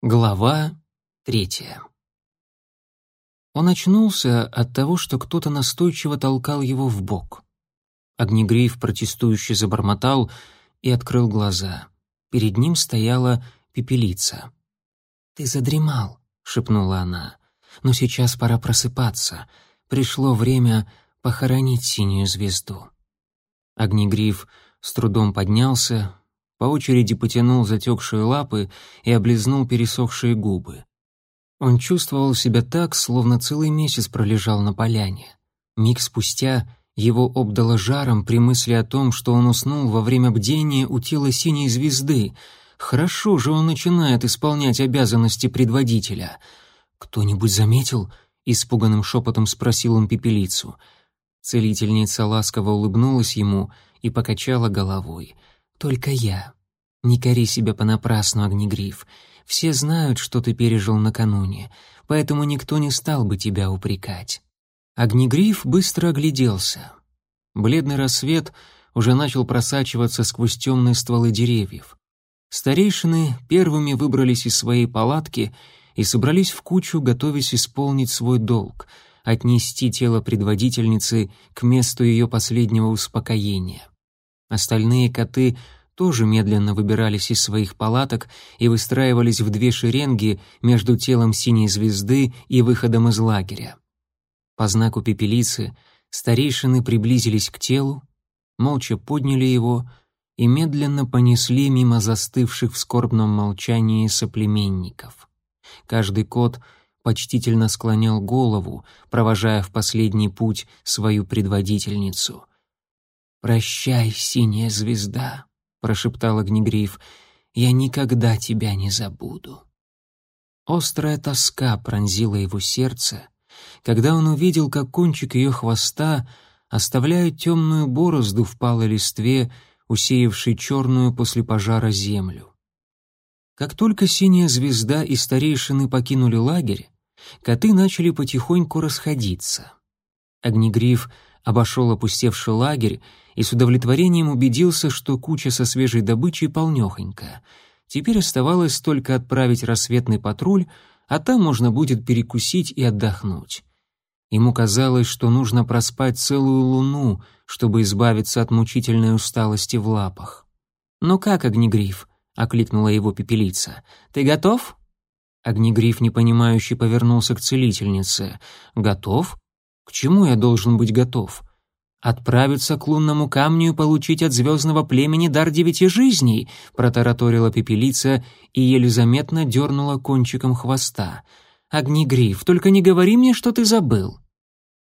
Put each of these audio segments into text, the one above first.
Глава третья. Он очнулся от того, что кто-то настойчиво толкал его в бок. Огнегриф протестующе забормотал и открыл глаза. Перед ним стояла пепелица. «Ты задремал», — шепнула она. «Но сейчас пора просыпаться. Пришло время похоронить синюю звезду». Огнегриф с трудом поднялся, по очереди потянул затекшие лапы и облизнул пересохшие губы. Он чувствовал себя так, словно целый месяц пролежал на поляне. Миг спустя его обдало жаром при мысли о том, что он уснул во время бдения у тела синей звезды. Хорошо же он начинает исполнять обязанности предводителя. «Кто-нибудь заметил?» — испуганным шепотом спросил он пепелицу. Целительница ласково улыбнулась ему и покачала головой — только я. Не кори себя понапрасну, Огнегриф. Все знают, что ты пережил накануне, поэтому никто не стал бы тебя упрекать. Огнегриф быстро огляделся. Бледный рассвет уже начал просачиваться сквозь темные стволы деревьев. Старейшины первыми выбрались из своей палатки и собрались в кучу, готовясь исполнить свой долг — отнести тело предводительницы к месту ее последнего успокоения. Остальные коты тоже медленно выбирались из своих палаток и выстраивались в две шеренги между телом синей звезды и выходом из лагеря. По знаку пепелицы старейшины приблизились к телу, молча подняли его и медленно понесли мимо застывших в скорбном молчании соплеменников. Каждый кот почтительно склонял голову, провожая в последний путь свою предводительницу. «Прощай, синяя звезда», — прошептал огнегриф, — «я никогда тебя не забуду». Острая тоска пронзила его сердце, когда он увидел, как кончик ее хвоста оставляет темную борозду в палой листве, усеявшей черную после пожара землю. Как только синяя звезда и старейшины покинули лагерь, коты начали потихоньку расходиться. Огнегриф — обошел опустевший лагерь и с удовлетворением убедился, что куча со свежей добычей полнёхонькая. Теперь оставалось только отправить рассветный патруль, а там можно будет перекусить и отдохнуть. Ему казалось, что нужно проспать целую луну, чтобы избавиться от мучительной усталости в лапах. «Ну как, Огнегриф?» — окликнула его пепелица. «Ты готов?» Огнегриф, непонимающе, повернулся к целительнице. «Готов?» К чему я должен быть готов? Отправиться к лунному камню и получить от звездного племени дар девяти жизней, протараторила пепелица и еле заметно дернула кончиком хвоста. Огнегриф, только не говори мне, что ты забыл.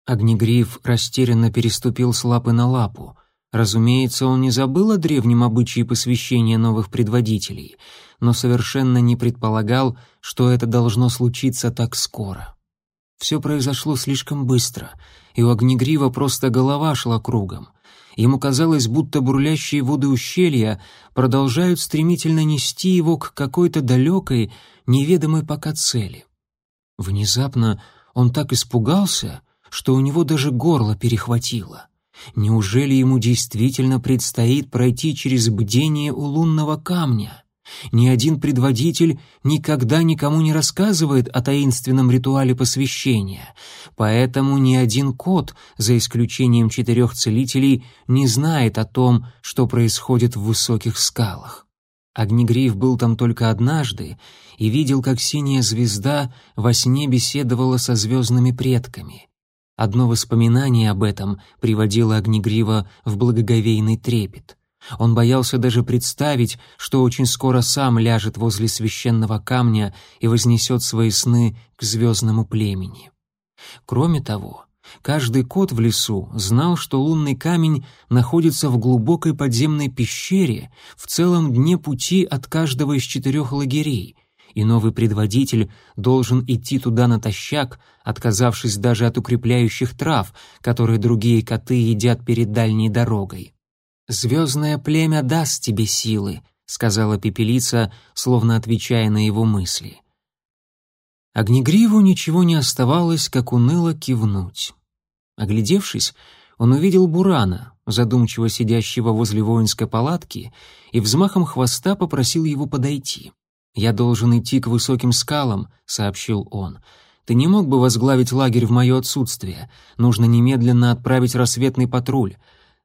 Огнегриф растерянно переступил с лапы на лапу. Разумеется, он не забыл о древнем обычае посвящения новых предводителей, но совершенно не предполагал, что это должно случиться так скоро. Все произошло слишком быстро, и у Огнегрива просто голова шла кругом. Ему казалось, будто бурлящие воды ущелья продолжают стремительно нести его к какой-то далекой, неведомой пока цели. Внезапно он так испугался, что у него даже горло перехватило. Неужели ему действительно предстоит пройти через бдение у лунного камня? Ни один предводитель никогда никому не рассказывает о таинственном ритуале посвящения, поэтому ни один кот, за исключением четырех целителей, не знает о том, что происходит в высоких скалах. Огнегриф был там только однажды и видел, как синяя звезда во сне беседовала со звездными предками — Одно воспоминание об этом приводило Огнегрива в благоговейный трепет. Он боялся даже представить, что очень скоро сам ляжет возле священного камня и вознесет свои сны к звездному племени. Кроме того, каждый кот в лесу знал, что лунный камень находится в глубокой подземной пещере в целом дне пути от каждого из четырех лагерей, и новый предводитель должен идти туда натощак, отказавшись даже от укрепляющих трав, которые другие коты едят перед дальней дорогой. «Звездное племя даст тебе силы», — сказала пепелица, словно отвечая на его мысли. Огнегриву ничего не оставалось, как уныло кивнуть. Оглядевшись, он увидел Бурана, задумчиво сидящего возле воинской палатки, и взмахом хвоста попросил его подойти. «Я должен идти к высоким скалам», — сообщил он. «Ты не мог бы возглавить лагерь в мое отсутствие. Нужно немедленно отправить рассветный патруль.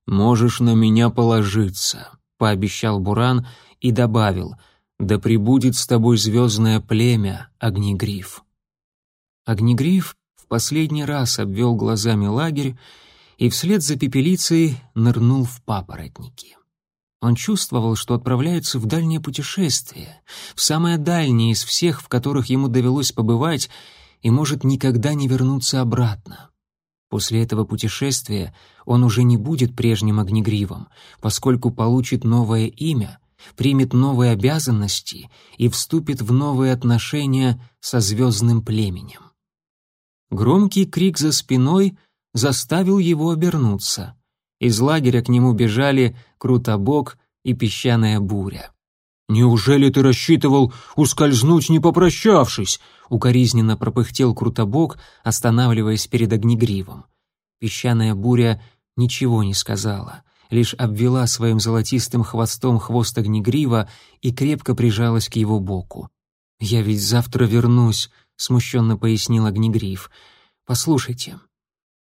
«Можешь на меня положиться», — пообещал Буран и добавил, «Да прибудет с тобой звездное племя, Огнегриф». Огнегриф в последний раз обвел глазами лагерь и вслед за пепелицей нырнул в папоротники. Он чувствовал, что отправляется в дальнее путешествие, в самое дальнее из всех, в которых ему довелось побывать, и может никогда не вернуться обратно. После этого путешествия он уже не будет прежним огнегривом, поскольку получит новое имя, примет новые обязанности и вступит в новые отношения со звездным племенем. Громкий крик за спиной заставил его обернуться. Из лагеря к нему бежали Крутобок и Песчаная буря. «Неужели ты рассчитывал ускользнуть, не попрощавшись?» укоризненно пропыхтел Крутобок, останавливаясь перед огнегривом. Песчаная буря ничего не сказала, лишь обвела своим золотистым хвостом хвост огнегрива и крепко прижалась к его боку. «Я ведь завтра вернусь», — смущенно пояснил огнегрив. «Послушайте,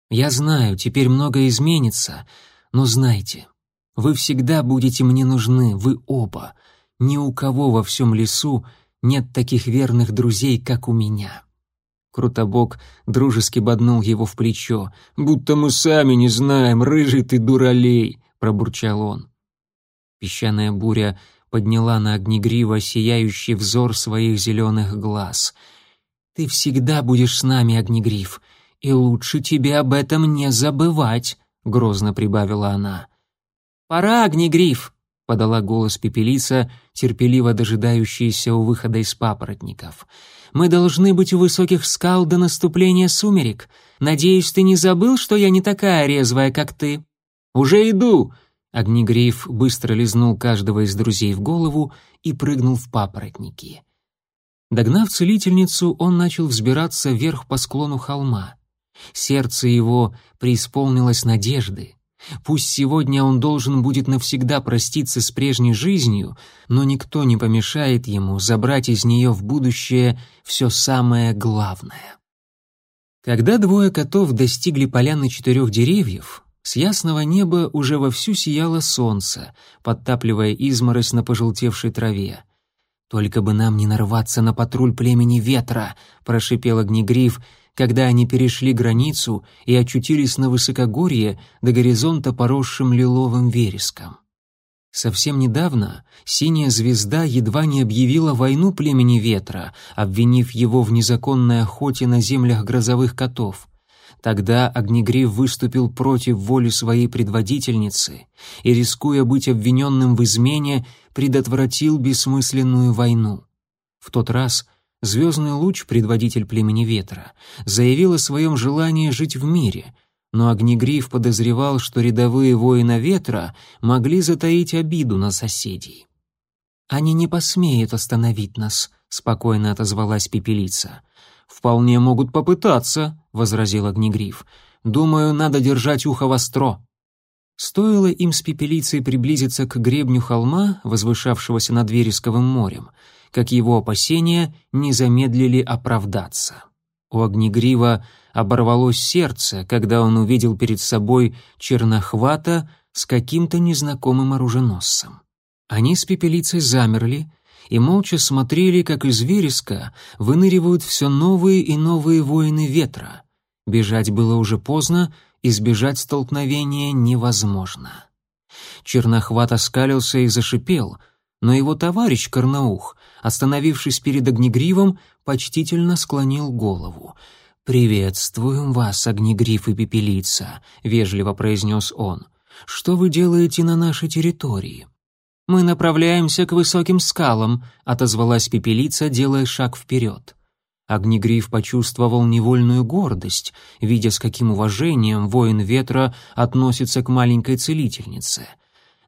я знаю, теперь многое изменится, но знайте, вы всегда будете мне нужны, вы оба. Ни у кого во всем лесу нет таких верных друзей, как у меня». Крутобок дружески боднул его в плечо. «Будто мы сами не знаем, рыжий ты дуралей!» — пробурчал он. Песчаная буря подняла на огнегриво сияющий взор своих зеленых глаз. «Ты всегда будешь с нами, огнегриф, и лучше тебе об этом не забывать», — грозно прибавила она. «Пора, огнегриф!» подала голос Пепелиса, терпеливо дожидающаяся у выхода из папоротников. «Мы должны быть у высоких скал до наступления сумерек. Надеюсь, ты не забыл, что я не такая резвая, как ты?» «Уже иду!» Огнегриф быстро лизнул каждого из друзей в голову и прыгнул в папоротники. Догнав целительницу, он начал взбираться вверх по склону холма. Сердце его преисполнилось надежды — Пусть сегодня он должен будет навсегда проститься с прежней жизнью, но никто не помешает ему забрать из нее в будущее все самое главное. Когда двое котов достигли поляны четырех деревьев, с ясного неба уже вовсю сияло солнце, подтапливая изморозь на пожелтевшей траве. «Только бы нам не нарваться на патруль племени ветра!» — прошипел огнегриф — когда они перешли границу и очутились на высокогорье до горизонта, поросшим лиловым вереском. Совсем недавно синяя звезда едва не объявила войну племени ветра, обвинив его в незаконной охоте на землях грозовых котов. Тогда Огнегрив выступил против воли своей предводительницы и, рискуя быть обвиненным в измене, предотвратил бессмысленную войну. В тот раз – Звездный луч, предводитель племени ветра, заявил о своем желании жить в мире, но Огнегриф подозревал, что рядовые воины ветра могли затаить обиду на соседей. «Они не посмеют остановить нас», — спокойно отозвалась пепелица. «Вполне могут попытаться», — возразил Огнегриф. «Думаю, надо держать ухо востро». Стоило им с пепелицей приблизиться к гребню холма, возвышавшегося над Вересковым морем, — как его опасения не замедлили оправдаться. У Огнегрива оборвалось сердце, когда он увидел перед собой чернохвата с каким-то незнакомым оруженосцем. Они с пепелицей замерли и молча смотрели, как из вереска выныривают все новые и новые воины ветра. Бежать было уже поздно, избежать столкновения невозможно. Чернохват оскалился и зашипел — но его товарищ Карнаух, остановившись перед Огнегривом, почтительно склонил голову. «Приветствуем вас, Огнегриф и Пепелица», — вежливо произнес он. «Что вы делаете на нашей территории?» «Мы направляемся к высоким скалам», — отозвалась Пепелица, делая шаг вперед. Огнегриф почувствовал невольную гордость, видя, с каким уважением воин ветра относится к маленькой целительнице.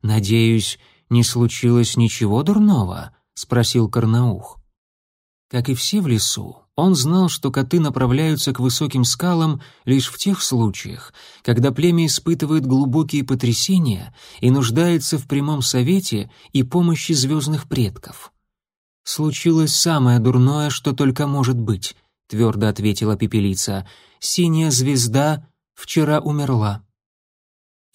«Надеюсь, «Не случилось ничего дурного?» — спросил Карнаух. Как и все в лесу, он знал, что коты направляются к высоким скалам лишь в тех случаях, когда племя испытывает глубокие потрясения и нуждается в прямом совете и помощи звездных предков. «Случилось самое дурное, что только может быть», — твердо ответила пепелица. «Синяя звезда вчера умерла».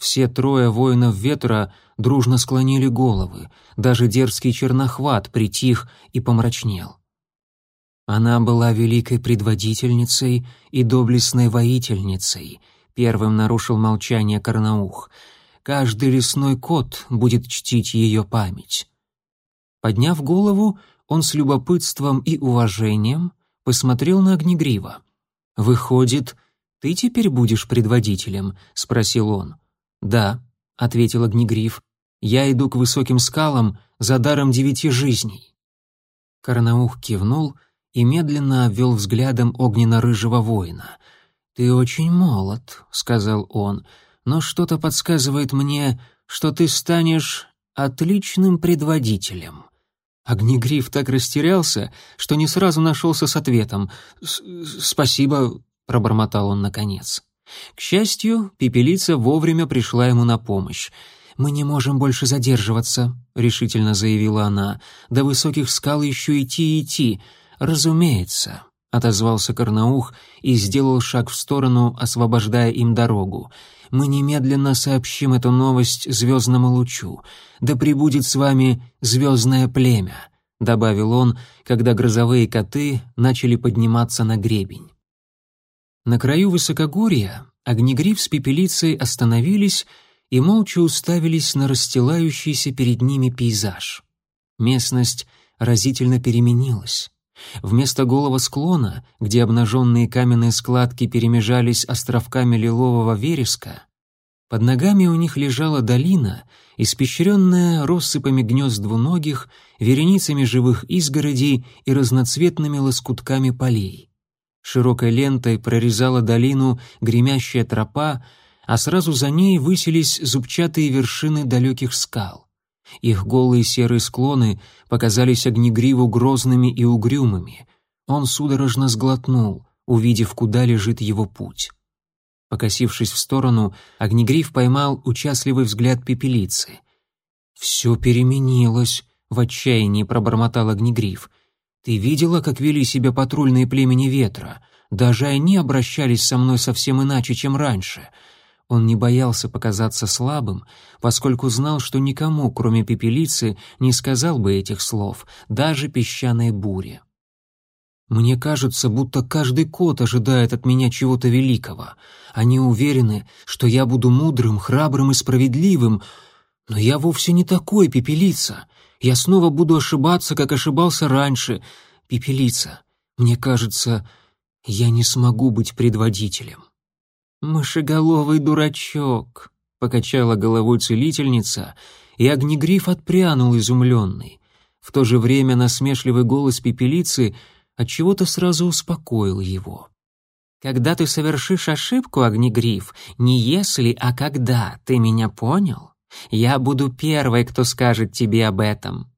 Все трое воинов ветра дружно склонили головы, даже дерзкий чернохват притих и помрачнел. Она была великой предводительницей и доблестной воительницей, первым нарушил молчание Карнаух. Каждый лесной кот будет чтить ее память. Подняв голову, он с любопытством и уважением посмотрел на Огнегрива. «Выходит, ты теперь будешь предводителем?» — спросил он. «Да», — ответил Огнегриф, — «я иду к высоким скалам за даром девяти жизней». Карнаух кивнул и медленно обвел взглядом огненно-рыжего воина. «Ты очень молод», — сказал он, — «но что-то подсказывает мне, что ты станешь отличным предводителем». Огнегриф так растерялся, что не сразу нашелся с ответом. «Спасибо», — пробормотал он наконец. К счастью, пепелица вовремя пришла ему на помощь. «Мы не можем больше задерживаться», — решительно заявила она. «До высоких скал еще идти и идти». «Разумеется», — отозвался Карнаух и сделал шаг в сторону, освобождая им дорогу. «Мы немедленно сообщим эту новость звездному лучу. Да прибудет с вами звездное племя», — добавил он, когда грозовые коты начали подниматься на гребень. На краю высокогорья огнегриф с пепелицей остановились и молча уставились на расстилающийся перед ними пейзаж. Местность разительно переменилась. Вместо голого склона, где обнаженные каменные складки перемежались островками лилового вереска, под ногами у них лежала долина, испещренная россыпами гнезд двуногих, вереницами живых изгородей и разноцветными лоскутками полей широкой лентой прорезала долину гремящая тропа, а сразу за ней высились зубчатые вершины далеких скал. Их голые серые склоны показались огнегриву грозными и угрюмыми. Он судорожно сглотнул, увидев, куда лежит его путь. Покосившись в сторону, огнегриф поймал участливый взгляд пепелицы. «Все переменилось», — в отчаянии пробормотал огнегриф — ты видела, как вели себя патрульные племени ветра? Даже они обращались со мной совсем иначе, чем раньше. Он не боялся показаться слабым, поскольку знал, что никому, кроме пепелицы, не сказал бы этих слов, даже песчаной буре. Мне кажется, будто каждый кот ожидает от меня чего-то великого. Они уверены, что я буду мудрым, храбрым и справедливым, но я вовсе не такой пепелица. Я снова буду ошибаться, как ошибался раньше. Пепелица, мне кажется, я не смогу быть предводителем». «Мышеголовый дурачок», — покачала головой целительница, и огнегриф отпрянул изумленный. В то же время насмешливый голос пепелицы отчего-то сразу успокоил его. «Когда ты совершишь ошибку, огнегриф, не если, а когда, ты меня понял?» Я буду первой, кто скажет тебе об этом».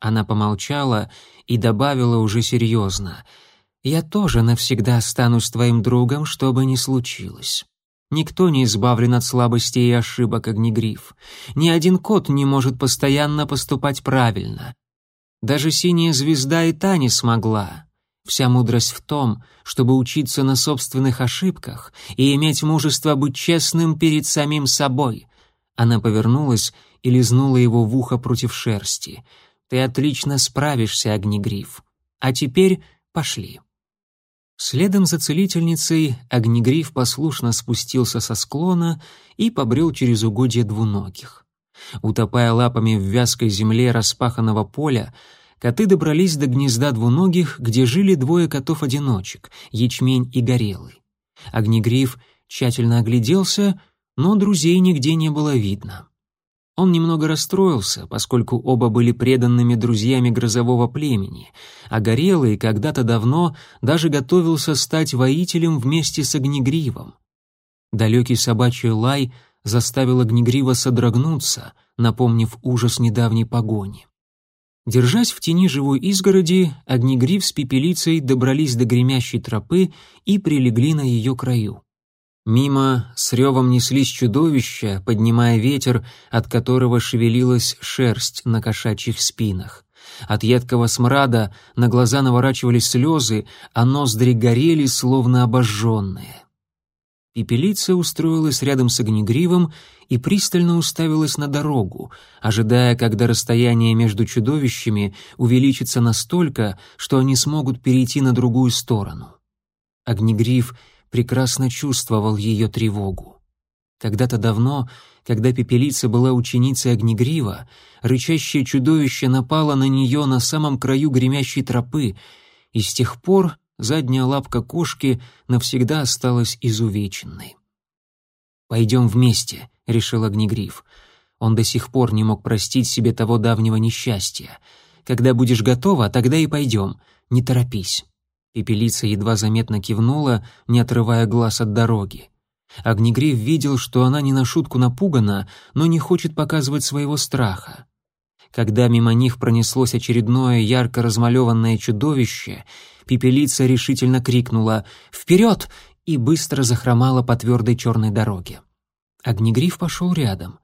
Она помолчала и добавила уже серьезно. «Я тоже навсегда останусь твоим другом, что бы ни случилось». Никто не избавлен от слабостей и ошибок огнегриф. Ни один кот не может постоянно поступать правильно. Даже синяя звезда и та не смогла. Вся мудрость в том, чтобы учиться на собственных ошибках и иметь мужество быть честным перед самим собой. Она повернулась и лизнула его в ухо против шерсти. «Ты отлично справишься, Огнегриф. А теперь пошли». Следом за целительницей Огнегриф послушно спустился со склона и побрел через угодья двуногих. Утопая лапами в вязкой земле распаханного поля, коты добрались до гнезда двуногих, где жили двое котов-одиночек — ячмень и горелый. Огнегриф тщательно огляделся но друзей нигде не было видно. Он немного расстроился, поскольку оба были преданными друзьями грозового племени, а Горелый когда-то давно даже готовился стать воителем вместе с Огнегривом. Далекий собачий лай заставил Огнегрива содрогнуться, напомнив ужас недавней погони. Держась в тени живой изгороди, Огнегрив с пепелицей добрались до гремящей тропы и прилегли на ее краю. Мимо с ревом неслись чудовища, поднимая ветер, от которого шевелилась шерсть на кошачьих спинах. От едкого смрада на глаза наворачивались слезы, а ноздри горели, словно обожженные. Пепелица устроилась рядом с огнегривом и пристально уставилась на дорогу, ожидая, когда расстояние между чудовищами увеличится настолько, что они смогут перейти на другую сторону. Огнегриф — прекрасно чувствовал ее тревогу. Когда-то давно, когда Пепелица была ученицей Огнегрива, рычащее чудовище напало на нее на самом краю гремящей тропы, и с тех пор задняя лапка кошки навсегда осталась изувеченной. «Пойдем вместе», — решил Огнегриф. Он до сих пор не мог простить себе того давнего несчастья. «Когда будешь готова, тогда и пойдем. Не торопись». Пепелица едва заметно кивнула, не отрывая глаз от дороги. Огнегриф видел, что она не на шутку напугана, но не хочет показывать своего страха. Когда мимо них пронеслось очередное ярко размалеванное чудовище, пепелица решительно крикнула «Вперед!» и быстро захромала по твердой черной дороге. Огнегриф пошел рядом.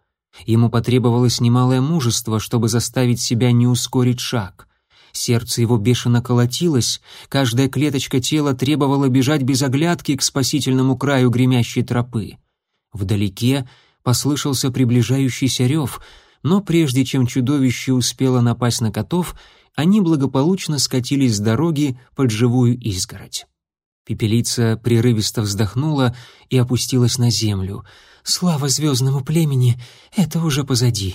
Ему потребовалось немалое мужество, чтобы заставить себя не ускорить шаг — Сердце его бешено колотилось, каждая клеточка тела требовала бежать без оглядки к спасительному краю гремящей тропы. Вдалеке послышался приближающийся рев, но прежде чем чудовище успело напасть на котов, они благополучно скатились с дороги под живую изгородь. Пепелица прерывисто вздохнула и опустилась на землю. «Слава звездному племени! Это уже позади!»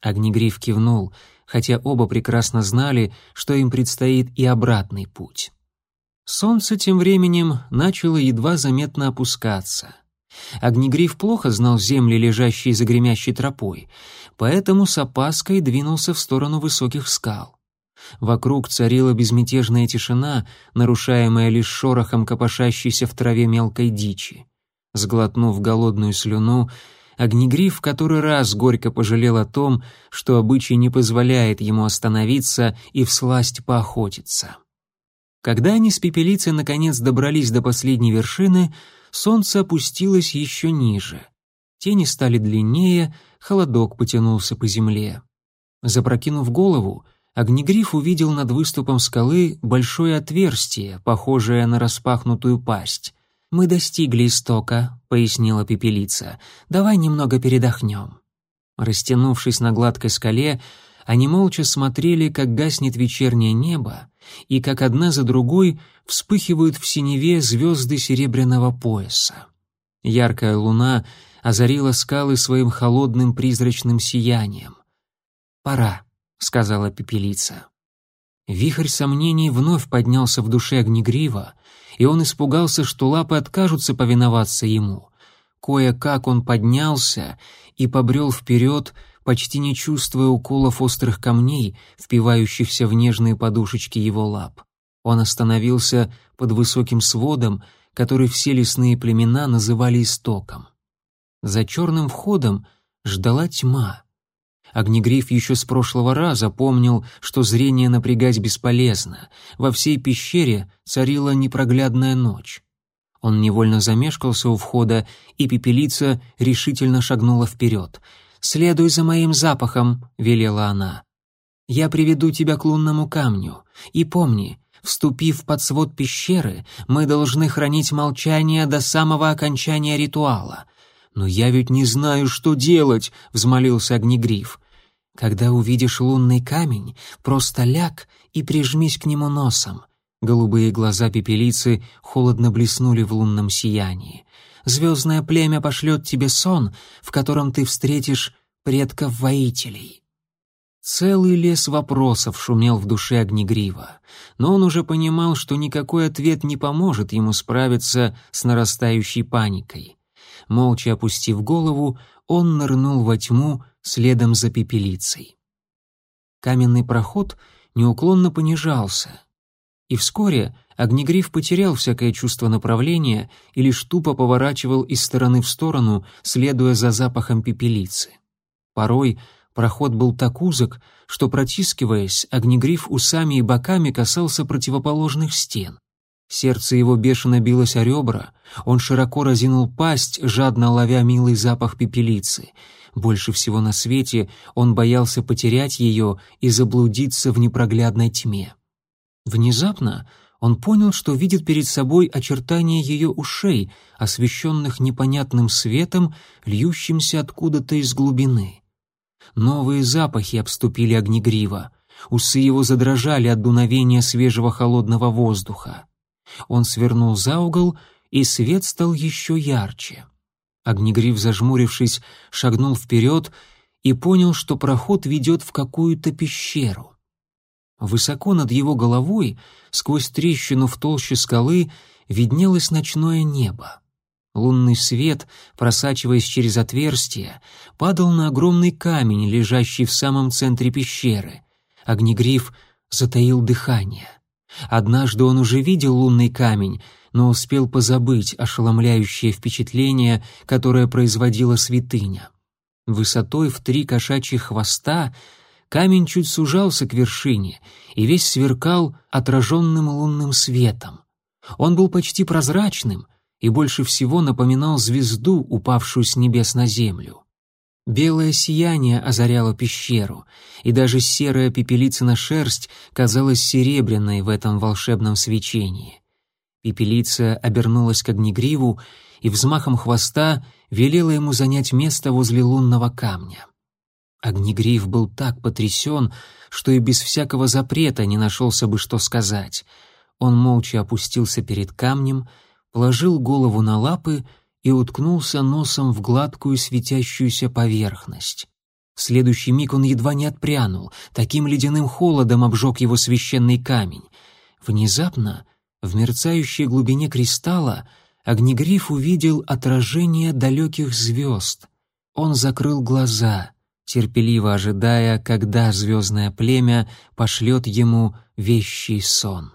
Огнегриф кивнул — хотя оба прекрасно знали, что им предстоит и обратный путь. Солнце тем временем начало едва заметно опускаться. Огнегриф плохо знал земли, лежащие за гремящей тропой, поэтому с опаской двинулся в сторону высоких скал. Вокруг царила безмятежная тишина, нарушаемая лишь шорохом копошащейся в траве мелкой дичи. Сглотнув голодную слюну, Огнегриф который раз горько пожалел о том, что обычай не позволяет ему остановиться и всласть поохотиться. Когда они с пепелицей наконец добрались до последней вершины, солнце опустилось еще ниже. Тени стали длиннее, холодок потянулся по земле. Запрокинув голову, Огнегриф увидел над выступом скалы большое отверстие, похожее на распахнутую пасть. «Мы достигли истока», пояснила пепелица. «Давай немного передохнем». Растянувшись на гладкой скале, они молча смотрели, как гаснет вечернее небо, и как одна за другой вспыхивают в синеве звезды серебряного пояса. Яркая луна озарила скалы своим холодным призрачным сиянием. «Пора», — сказала пепелица. Вихрь сомнений вновь поднялся в душе Огнегрива, и он испугался, что лапы откажутся повиноваться ему. Кое-как он поднялся и побрел вперед, почти не чувствуя уколов острых камней, впивающихся в нежные подушечки его лап. Он остановился под высоким сводом, который все лесные племена называли истоком. За черным входом ждала тьма — Огнегриф еще с прошлого раза помнил, что зрение напрягать бесполезно. Во всей пещере царила непроглядная ночь. Он невольно замешкался у входа, и пепелица решительно шагнула вперед. «Следуй за моим запахом», — велела она. «Я приведу тебя к лунному камню. И помни, вступив под свод пещеры, мы должны хранить молчание до самого окончания ритуала». «Но я ведь не знаю, что делать», — взмолился Огнегриф. Когда увидишь лунный камень, просто ляг и прижмись к нему носом. Голубые глаза пепелицы холодно блеснули в лунном сиянии. Звездное племя пошлет тебе сон, в котором ты встретишь предков-воителей. Целый лес вопросов шумел в душе Огнегрива, но он уже понимал, что никакой ответ не поможет ему справиться с нарастающей паникой. Молча опустив голову, он нырнул во тьму, следом за пепелицей. Каменный проход неуклонно понижался, и вскоре огнегриф потерял всякое чувство направления и лишь тупо поворачивал из стороны в сторону, следуя за запахом пепелицы. Порой проход был так узок, что, протискиваясь, огнегриф усами и боками касался противоположных стен. Сердце его бешено билось о ребра, он широко разинул пасть, жадно ловя милый запах пепелицы — больше всего на свете он боялся потерять ее и заблудиться в непроглядной тьме. Внезапно он понял, что видит перед собой очертания ее ушей, освещенных непонятным светом, льющимся откуда-то из глубины. Новые запахи обступили огнегрива. Усы его задрожали от дуновения свежего холодного воздуха. Он свернул за угол, и свет стал еще ярче. Огнегриф, зажмурившись, шагнул вперед и понял, что проход ведет в какую-то пещеру. Высоко над его головой, сквозь трещину в толще скалы, виднелось ночное небо. Лунный свет, просачиваясь через отверстие, падал на огромный камень, лежащий в самом центре пещеры. Огнегриф затаил дыхание — Однажды он уже видел лунный камень, но успел позабыть ошеломляющее впечатление, которое производила святыня. Высотой в три кошачьих хвоста камень чуть сужался к вершине и весь сверкал отраженным лунным светом. Он был почти прозрачным и больше всего напоминал звезду, упавшую с небес на землю. Белое сияние озаряло пещеру, и даже серая пепелицына шерсть казалась серебряной в этом волшебном свечении. Пепелица обернулась к огнегриву и взмахом хвоста велела ему занять место возле лунного камня. Огнегриф был так потрясен, что и без всякого запрета не нашелся бы, что сказать. Он молча опустился перед камнем, положил голову на лапы и уткнулся носом в гладкую светящуюся поверхность. В следующий миг он едва не отпрянул, таким ледяным холодом обжег его священный камень. Внезапно, в мерцающей глубине кристалла, Огнегриф увидел отражение далеких звезд. Он закрыл глаза, терпеливо ожидая, когда звездное племя пошлет ему вещий сон.